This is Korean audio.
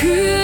그